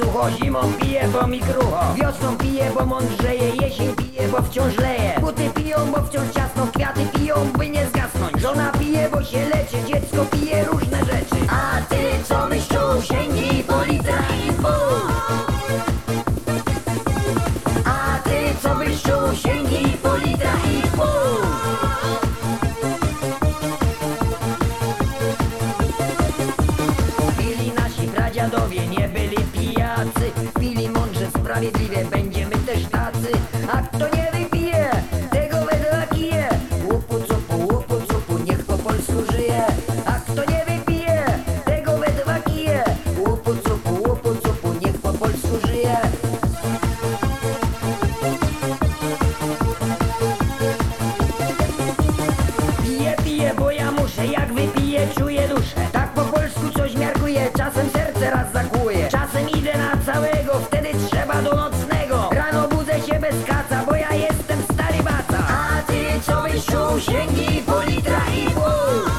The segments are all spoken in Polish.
sucho Zimą piję, bo mi krucho Wiosną piję, bo mądrzeje Jesień piję, bo wciąż leje Buty piją, bo wciąż ciasno Kwiaty piją, by nie zgasnąć Żona pije, bo się leczy Dziecko pije różne rzeczy A ty co myślą? Sięgnij po i zbór A ty co myślą? Sięgnij po litra i zbór Dziadowie sprawiedliwie będziemy też tacy, a to nie Rysiu, sięgnij po litra i.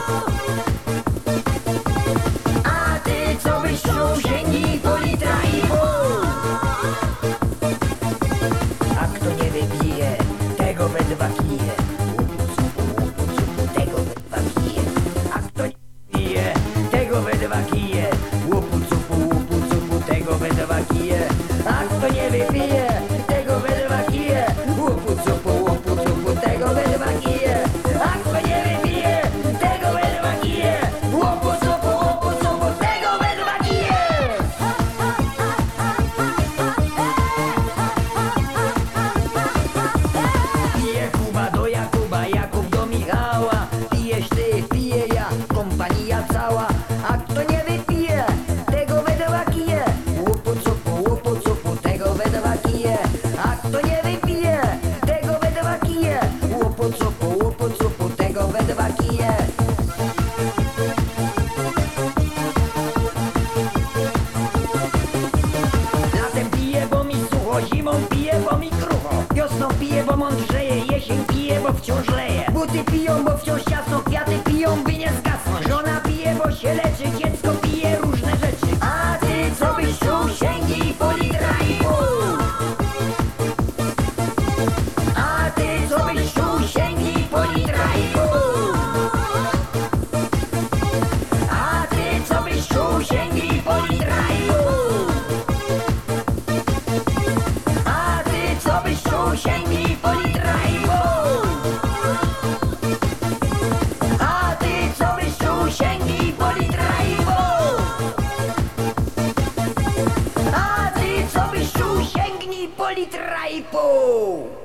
piją, bo wciąż ciasno Kwiaty piją, by nie zgasnąć Żona pije, bo się leczy, Piccoli traipo!